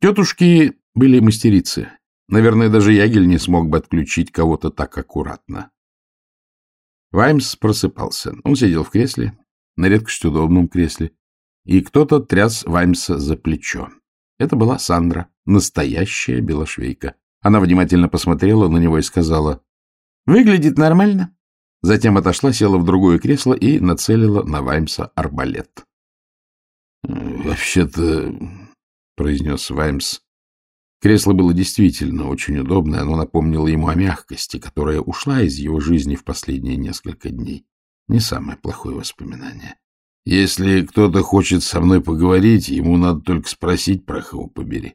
Тетушки были мастерицы. Наверное, даже Ягель не смог бы отключить кого-то так аккуратно. Ваймс просыпался. Он сидел в кресле, на редкость удобном кресле, и кто-то тряс Ваймса за плечо. Это была Сандра, настоящая белошвейка. Она внимательно посмотрела на него и сказала, «Выглядит нормально». Затем отошла, села в другое кресло и нацелила на Ваймса арбалет. «Вообще-то», — произнес Ваймс, Кресло было действительно очень удобное, оно напомнило ему о мягкости, которая ушла из его жизни в последние несколько дней. Не самое плохое воспоминание. Если кто-то хочет со мной поговорить, ему надо только спросить, про кого побери.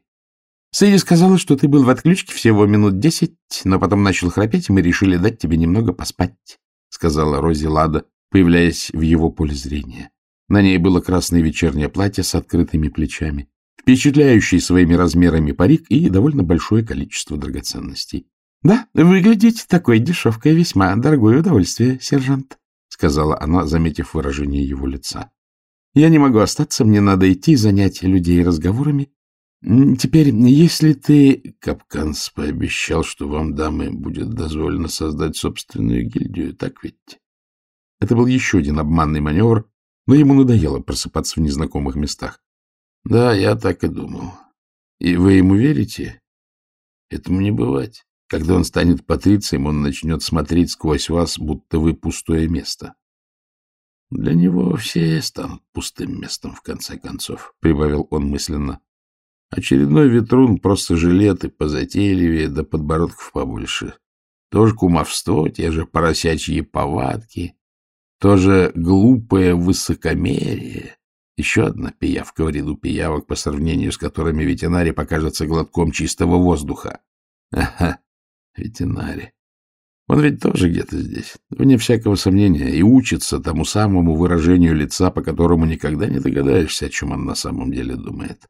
Сэдди сказала, что ты был в отключке всего минут десять, но потом начал храпеть, и мы решили дать тебе немного поспать, — сказала Рози Лада, появляясь в его поле зрения. На ней было красное вечернее платье с открытыми плечами впечатляющий своими размерами парик и довольно большое количество драгоценностей. — Да, выглядеть такой дешевкой весьма дорогое удовольствие, сержант, — сказала она, заметив выражение его лица. — Я не могу остаться, мне надо идти занять людей разговорами. Теперь, если ты... Капканс пообещал, что вам, дамы, будет дозволено создать собственную гильдию, так ведь? Это был еще один обманный маневр, но ему надоело просыпаться в незнакомых местах. — Да, я так и думал. И вы ему верите? Этому не бывать. Когда он станет патрицием, он начнет смотреть сквозь вас, будто вы пустое место. Для него все станут пустым местом, в конце концов, — прибавил он мысленно. Очередной ветрун просто жилеты позатейливее, да подбородков побольше. Тоже кумовство, те же поросячьи повадки, тоже глупое высокомерие. Еще одна пиявка в ряду пиявок, по сравнению с которыми ветенари покажется глотком чистого воздуха. Ага, ветенари. Он ведь тоже где-то здесь, вне всякого сомнения, и учится тому самому выражению лица, по которому никогда не догадаешься, о чем он на самом деле думает.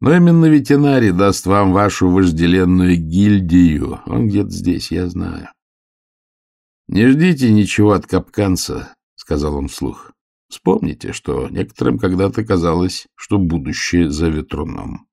Но именно ветеринарий даст вам вашу вожделенную гильдию. Он где-то здесь, я знаю. — Не ждите ничего от капканца, — сказал он вслух. Вспомните, что некоторым когда-то казалось, что будущее за ветруном.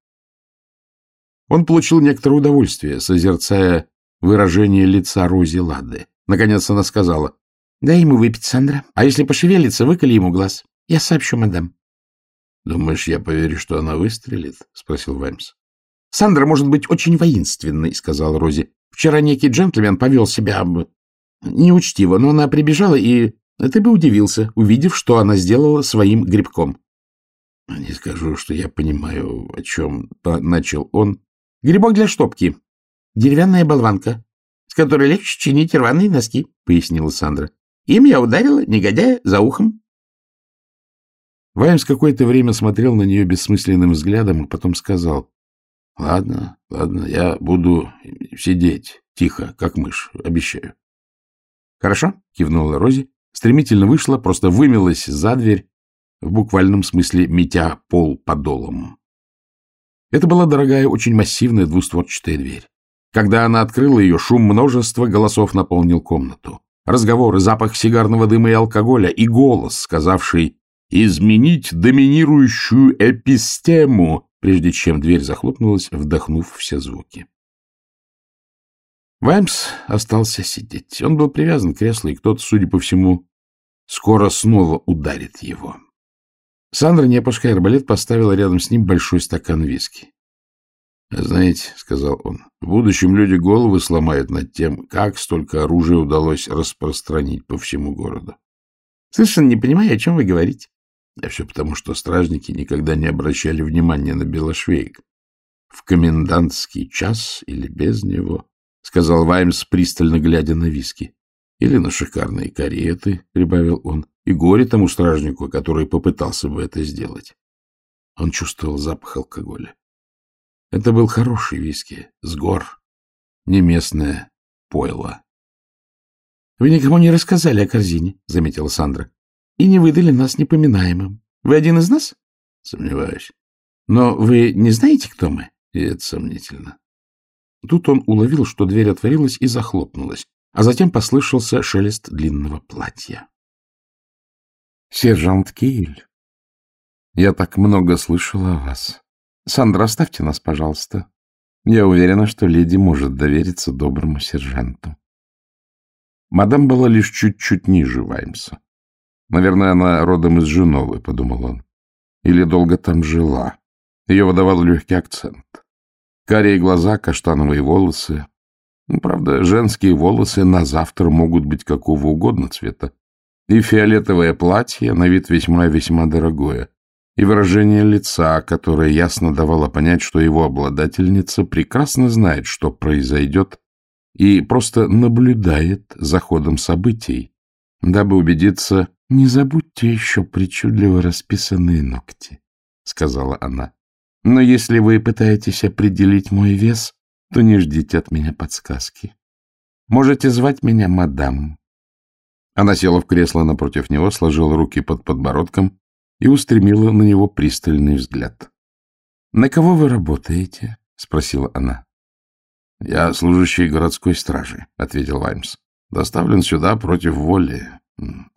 Он получил некоторое удовольствие, созерцая выражение лица Рози Лады. Наконец она сказала, — Дай ему выпить, Сандра. А если пошевелится, выколи ему глаз. Я сообщу, мадам. — Думаешь, я поверю, что она выстрелит? — спросил Ваймс. — Сандра может быть очень воинственной, — сказал Рози. — Вчера некий джентльмен повел себя неучтиво, но она прибежала и ты бы удивился, увидев, что она сделала своим грибком. — Не скажу, что я понимаю, о чем начал он. — Грибок для штопки. Деревянная болванка, с которой легче чинить рваные носки, — пояснила Сандра. Им я ударила, негодяя, за ухом. Ваймс какое-то время смотрел на нее бессмысленным взглядом, а потом сказал. — Ладно, ладно, я буду сидеть тихо, как мышь, обещаю. — Хорошо, — кивнула Рози стремительно вышла, просто вымилась за дверь, в буквальном смысле метя пол подолом. Это была дорогая, очень массивная двустворчатая дверь. Когда она открыла ее, шум множества голосов наполнил комнату. Разговоры, запах сигарного дыма и алкоголя, и голос, сказавший «изменить доминирующую эпистему», прежде чем дверь захлопнулась, вдохнув все звуки. Ваймс остался сидеть. Он был привязан к креслу, и кто-то, судя по всему, скоро снова ударит его. Сандра, не опуская арбалет, поставила рядом с ним большой стакан виски. — Знаете, — сказал он, — в будущем люди головы сломают над тем, как столько оружия удалось распространить по всему городу. — Совершенно не понимаю, о чем вы говорите. А все потому, что стражники никогда не обращали внимания на белошвейк. В комендантский час или без него — сказал Ваймс, пристально глядя на виски. — Или на шикарные кареты, — прибавил он, — и горе тому стражнику, который попытался бы это сделать. Он чувствовал запах алкоголя. Это был хороший виски, с гор, не местное пойло. — Вы никому не рассказали о корзине, — заметила Сандра, — и не выдали нас непоминаемым. Вы один из нас? — Сомневаюсь. — Но вы не знаете, кто мы? — И это сомнительно. Тут он уловил, что дверь отворилась и захлопнулась, а затем послышался шелест длинного платья. — Сержант Кейль, я так много слышал о вас. Сандра, оставьте нас, пожалуйста. Я уверена, что леди может довериться доброму сержанту. Мадам была лишь чуть-чуть ниже Ваймса. Наверное, она родом из Женовы, — подумал он. Или долго там жила. Ее выдавал легкий акцент. Карие глаза, каштановые волосы. Ну, правда, женские волосы на завтра могут быть какого угодно цвета. И фиолетовое платье, на вид весьма-весьма дорогое. И выражение лица, которое ясно давало понять, что его обладательница прекрасно знает, что произойдет, и просто наблюдает за ходом событий, дабы убедиться, «Не забудьте еще причудливо расписанные ногти», — сказала она. «Но если вы пытаетесь определить мой вес, то не ждите от меня подсказки. Можете звать меня мадам». Она села в кресло напротив него, сложила руки под подбородком и устремила на него пристальный взгляд. «На кого вы работаете?» — спросила она. — Я служащий городской стражи, — ответил Ваймс. — Доставлен сюда против воли,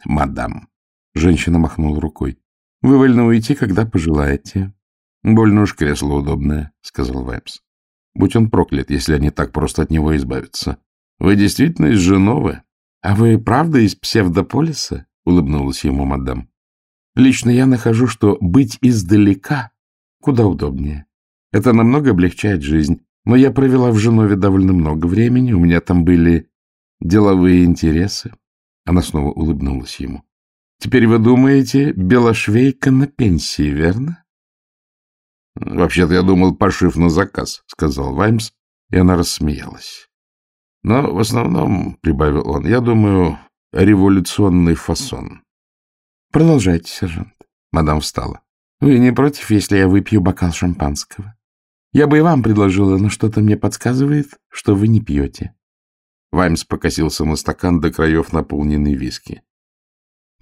мадам. Женщина махнула рукой. — Вы вольны уйти, когда пожелаете. — Больно уж кресло удобное, — сказал Ваймс. — Будь он проклят, если они так просто от него избавятся. Вы действительно из Женовы? — А вы правда из псевдополиса? — улыбнулась ему мадам. — Лично я нахожу, что быть издалека куда удобнее. Это намного облегчает жизнь. Но я провела в Женове довольно много времени, у меня там были деловые интересы. Она снова улыбнулась ему. Теперь вы думаете, Белошвейка на пенсии, верно? Вообще-то я думал, пошив на заказ, сказал Ваймс, и она рассмеялась. Но в основном, прибавил он, я думаю, революционный фасон. Продолжайте, сержант. Мадам встала. Вы не против, если я выпью бокал шампанского? Я бы и вам предложила, но что-то мне подсказывает, что вы не пьете. Ваймс покосился на стакан до краев, наполненный виски. —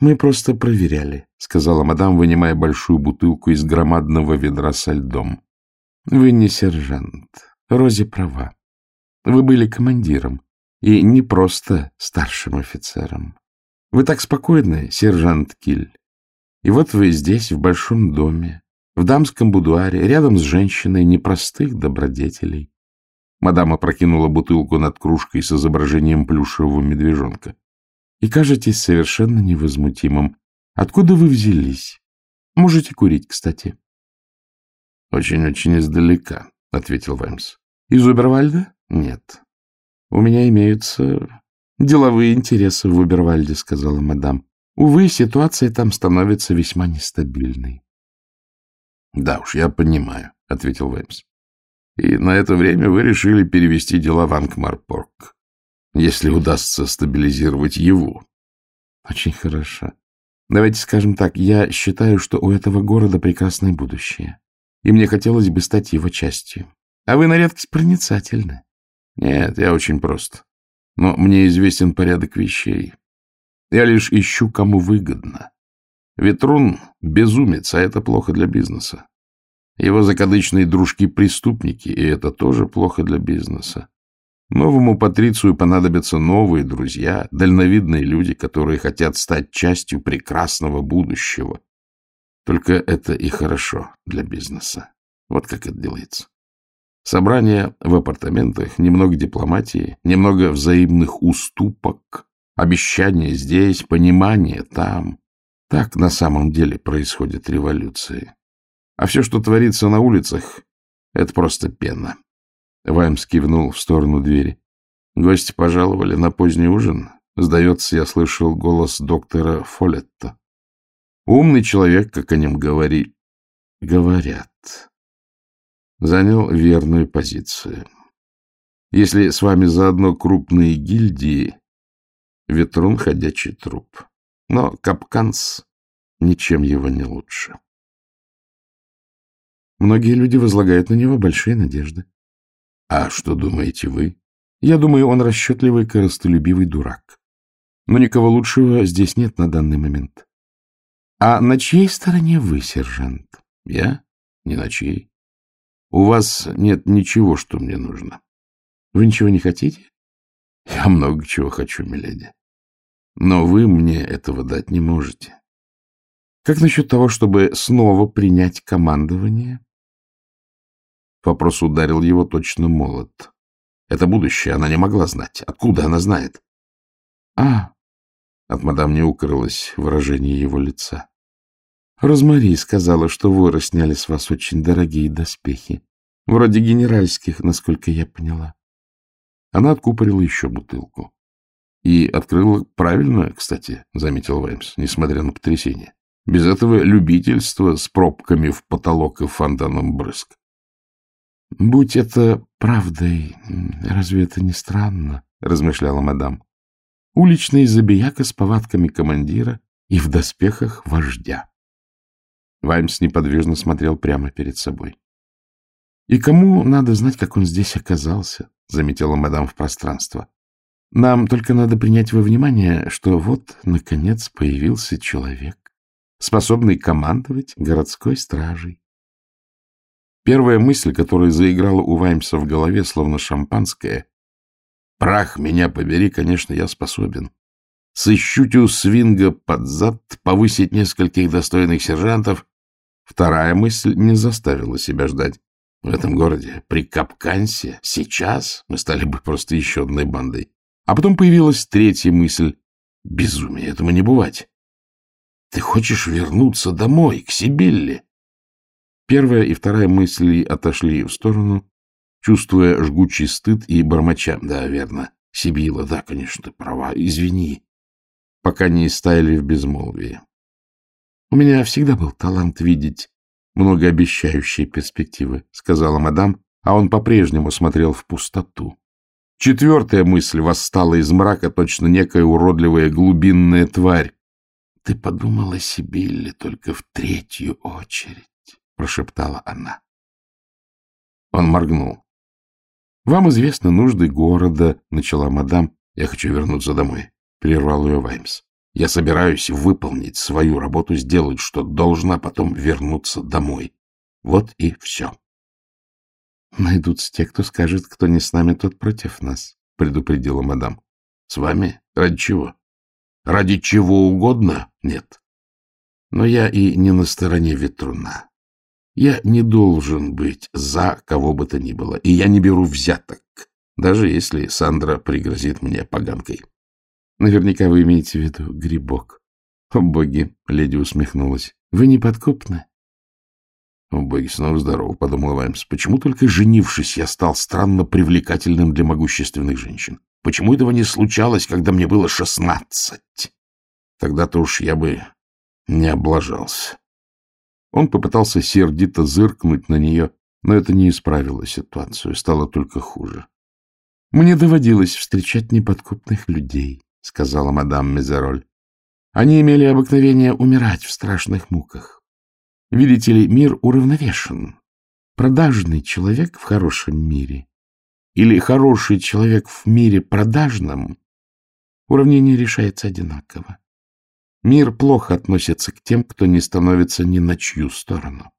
Мы просто проверяли, — сказала мадам, вынимая большую бутылку из громадного ведра со льдом. — Вы не сержант. Рози права. Вы были командиром, и не просто старшим офицером. Вы так спокойны, сержант Киль. И вот вы здесь, в большом доме, в дамском будуаре, рядом с женщиной непростых добродетелей. Мадам опрокинула бутылку над кружкой с изображением плюшевого медвежонка. И кажетесь совершенно невозмутимым. Откуда вы взялись? Можете курить, кстати. Очень-очень издалека, — ответил Ваймс. Из Убервальда? Нет. У меня имеются деловые интересы в Убервальде, — сказала мадам. Увы, ситуация там становится весьма нестабильной. — Да уж, я понимаю, — ответил Веймс. — И на это время вы решили перевести дела в Анкмарпорг, если удастся стабилизировать его. — Очень хорошо. Давайте скажем так, я считаю, что у этого города прекрасное будущее, и мне хотелось бы стать его частью. А вы на редкость проницательны. Нет, я очень прост. Но мне известен порядок вещей. Я лишь ищу, кому выгодно. Ветрун — безумец, а это плохо для бизнеса. Его закадычные дружки — преступники, и это тоже плохо для бизнеса. Новому патрицию понадобятся новые друзья, дальновидные люди, которые хотят стать частью прекрасного будущего. Только это и хорошо для бизнеса. Вот как это делается. Собрание в апартаментах, немного дипломатии, немного взаимных уступок, обещания здесь, понимание там. Так на самом деле происходят революции. А все, что творится на улицах, это просто пена. Ваймс кивнул в сторону двери. Гости пожаловали на поздний ужин. Сдается, я слышал голос доктора Фолетта. Умный человек, как о нем говори... говорят. Занял верную позицию. Если с вами заодно крупные гильдии, Ветрун — ходячий труп. Но Капканс ничем его не лучше. Многие люди возлагают на него большие надежды. А что думаете вы? Я думаю, он расчетливый, коростолюбивый дурак. Но никого лучшего здесь нет на данный момент. А на чьей стороне вы, сержант? Я? Не на чьей. У вас нет ничего, что мне нужно. Вы ничего не хотите? Я много чего хочу, миледи. Но вы мне этого дать не можете. Как насчет того, чтобы снова принять командование? Вопрос ударил его точно молот. Это будущее она не могла знать. Откуда она знает? — А! — от мадам не укрылось выражение его лица. — Розмари сказала, что воры сняли с вас очень дорогие доспехи. Вроде генеральских, насколько я поняла. Она откупорила еще бутылку. И открыла правильно, кстати, заметил Ваймс, несмотря на потрясение. Без этого любительства с пробками в потолок и фонтаном брызг. — Будь это правдой, разве это не странно? — размышляла мадам. — Уличный забияка с повадками командира и в доспехах вождя. Ваймс неподвижно смотрел прямо перед собой. — И кому надо знать, как он здесь оказался? — заметила мадам в пространство. — Нам только надо принять во внимание, что вот, наконец, появился человек, способный командовать городской стражей. Первая мысль, которая заиграла у Ваймса в голове, словно шампанское. Прах меня побери, конечно, я способен. Сыщу тю свинга под зад, повысить нескольких достойных сержантов. Вторая мысль не заставила себя ждать. В этом городе, при Капкансе, сейчас мы стали бы просто еще одной бандой. А потом появилась третья мысль. Безумие, этому не бывать. Ты хочешь вернуться домой, к Сибилле? Первая и вторая мысли отошли в сторону, чувствуя жгучий стыд и бормоча. Да, верно, Сибила, да, конечно, ты права, извини. Пока не истаяли в безмолвии. У меня всегда был талант видеть многообещающие перспективы, сказала мадам, а он по-прежнему смотрел в пустоту. Четвертая мысль восстала из мрака, точно некая уродливая глубинная тварь. Ты подумала о Сибилле только в третью очередь прошептала она. Он моргнул. — Вам известны нужды города, — начала мадам. — Я хочу вернуться домой, — прервал ее Ваймс. — Я собираюсь выполнить свою работу, сделать, что должна, потом вернуться домой. Вот и все. — Найдутся те, кто скажет, кто не с нами, тот против нас, — предупредила мадам. — С вами? Ради чего? Ради чего угодно? Нет. Но я и не на стороне ветруна. Я не должен быть за кого бы то ни было, и я не беру взяток, даже если Сандра пригрозит мне поганкой. Наверняка вы имеете в виду грибок. О, боги, леди усмехнулась. Вы не подкупны? О, боги, снова здорово, подумал Ваймс. Почему только женившись, я стал странно привлекательным для могущественных женщин? Почему этого не случалось, когда мне было шестнадцать? Тогда-то уж я бы не облажался. Он попытался сердито зыркнуть на нее, но это не исправило ситуацию, стало только хуже. — Мне доводилось встречать неподкупных людей, — сказала мадам Мезероль. Они имели обыкновение умирать в страшных муках. Видите ли, мир уравновешен. Продажный человек в хорошем мире или хороший человек в мире продажном уравнение решается одинаково. Мир плохо относится к тем, кто не становится ни на чью сторону.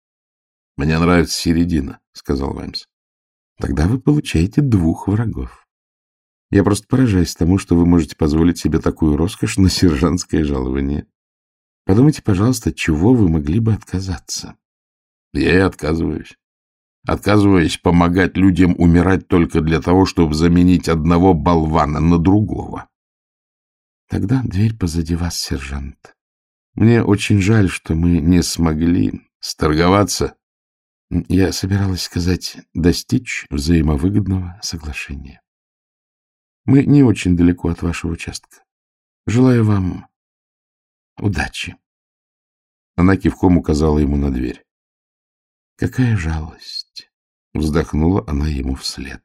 — Мне нравится середина, — сказал Ваймс. — Тогда вы получаете двух врагов. Я просто поражаюсь тому, что вы можете позволить себе такую роскошь на сержантское жалование. Подумайте, пожалуйста, чего вы могли бы отказаться. Я и отказываюсь. Отказываюсь помогать людям умирать только для того, чтобы заменить одного болвана на другого. Тогда дверь позади вас, сержант. Мне очень жаль, что мы не смогли сторговаться. Я собиралась сказать, достичь взаимовыгодного соглашения. Мы не очень далеко от вашего участка. Желаю вам удачи. Она кивком указала ему на дверь. Какая жалость! Вздохнула она ему вслед.